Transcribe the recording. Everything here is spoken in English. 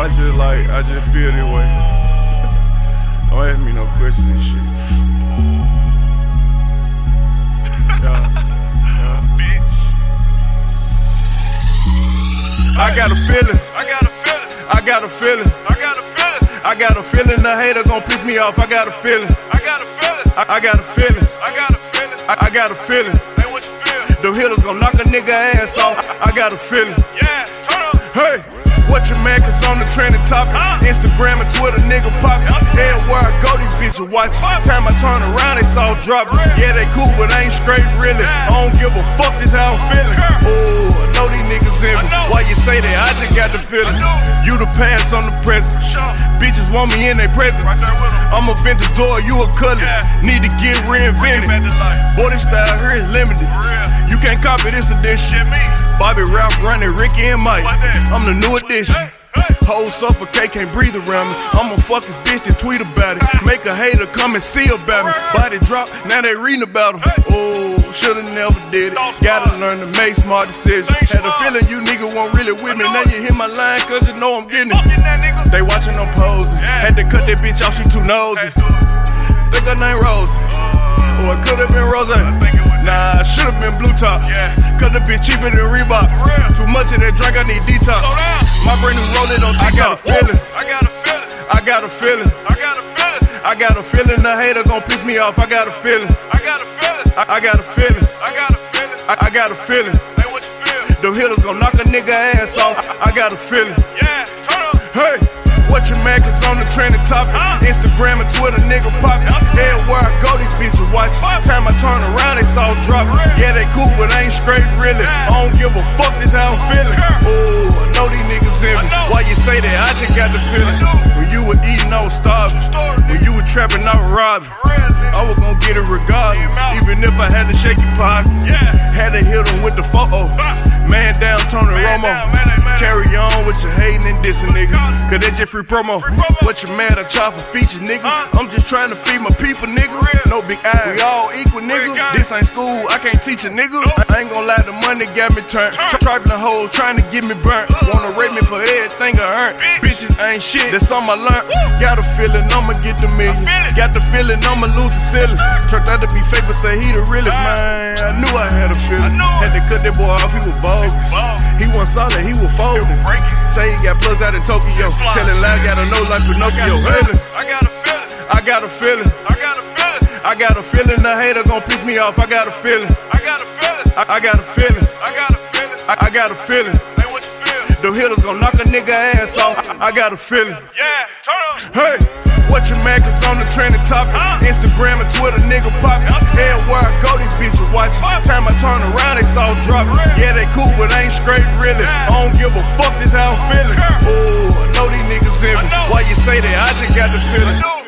I just like, I just feel this way. Don't ask me no questions and shit. Yeah, yeah. Bitch. I got a feeling, I got a feeling. I got a feeling. I got a feeling. I got a feeling the hater gon' piss me off. I got a feeling. I got a feeling. I, got a feeling. I got a feeling. I, got a feeling. What you feel? Them hitters gon' knock a nigga ass off. I got a feeling. Yeah, turn up. Hey, what you man? Cause I'm the trending topic. Instagram and Twitter, nigga poppin'. Everywhere I go, these bitches watch. Time I turn around, they all droppin'. Yeah, they cool, but I ain't straight really. I don't give a fuck, this how I'm feelin'. Oh, I know these niggas in me. Why you say that? I just got the feeling. You the past, I'm the present. Bitches want me in their presence. Right there with 'em. I'm a vintage door, you a. Yeah. Need to get reinvented. it back to life. Boy, this style here is limited. Can't copy this edition. Bobby Ralph running, Ricky and Mike. I'm the new hey. Whole suffocate, can't breathe around me. I'ma fuck his bitch and tweet about it. Make a hater come and see about me. Body drop, now they reading about him. Oh, shoulda never did it. Gotta learn to make smart decisions. Had a feeling you nigga won't really with me. Now you hit my line cause you know I'm getting it. They watching them posing. Had to cut that bitch off, she too nosy. Think her name Rose. Or it could've been Rose. I think it was Nah, should've been Blue Top. Yeah. Cause the bitch cheaper than Reebok. Too much of that drink, I need detox. My brain is rolling on I TikTok. got a feeling. I got a feeling. I got a feeling. I got a feeling. I got a feeling the hater gon' piss me off. I got a feeling. I got a feeling. I, got a feeling. I got a feeling. I, got a feeling. Hey, what you feel? Them hitters gon' knock a nigga ass off. I, I got a feeling. Yeah, turn up. Hey, what you man? Cause I'm the trending topic. Instagram and Twitter, nigga poppin'. Everywhere I go, these bitches watch. Time I turn around, they all droppin'. Yeah, they cool, but I ain't straight really. I don't give a fuck, this how I'm feeling. Oh, I know these niggas in me. Why you say that? I just got the feeling. When you were eating, I was starving. When you were trapping, I was robbing. For real, nigga. I was gonna get it regardless, even if I had to shake your pockets. Yeah. Had to hit him with the photo. Man down, Tony Man Romo. Down, man down, man down. Carry on with your hating and dissing, nigga. Cause that's just free promo. What you mad at chop for features, nigga? I'm just trying to feed my people, nigga. No big eyes. We all equal, nigga. This ain't school, I can't teach a nigga. I ain't gonna lie, the money got me turned. The hoes, trying to get me burnt. Wanna rape me for everything I earned. Bitches ain't shit, that's all I learned. Got a feeling I'ma get the millions. Got the feeling I'ma lose the ceiling. Turned out to be fake, but say he the realest, man. I knew I had a feeling. I. Had to cut that boy off, he was bogus. He wasn't solid, he was folding. Say he got plugs out in Tokyo. Telling lies, got a no like Pinocchio. I got a feeling. I got a feeling. I got a feeling. I got a feeling the hater gon' piss me off. I got a feeling. I got a feeling. I, got a feeling. I got a feeling. I, got a feeling. What you feel? Them hitters gon' knock a nigga ass off. I, I got a feeling. Yeah, turn up. Hey, what you man? Cause I'm the trending topic. Huh? Instagram and Twitter, nigga poppin'. Everywhere I go, these bitches watch. Time I turn around, they all dropping. Yeah, they cool, but ain't straight really. I don't give a fuck, this how I'm feeling. Oh, I know these niggas in me. Why you say that? I just got the feeling.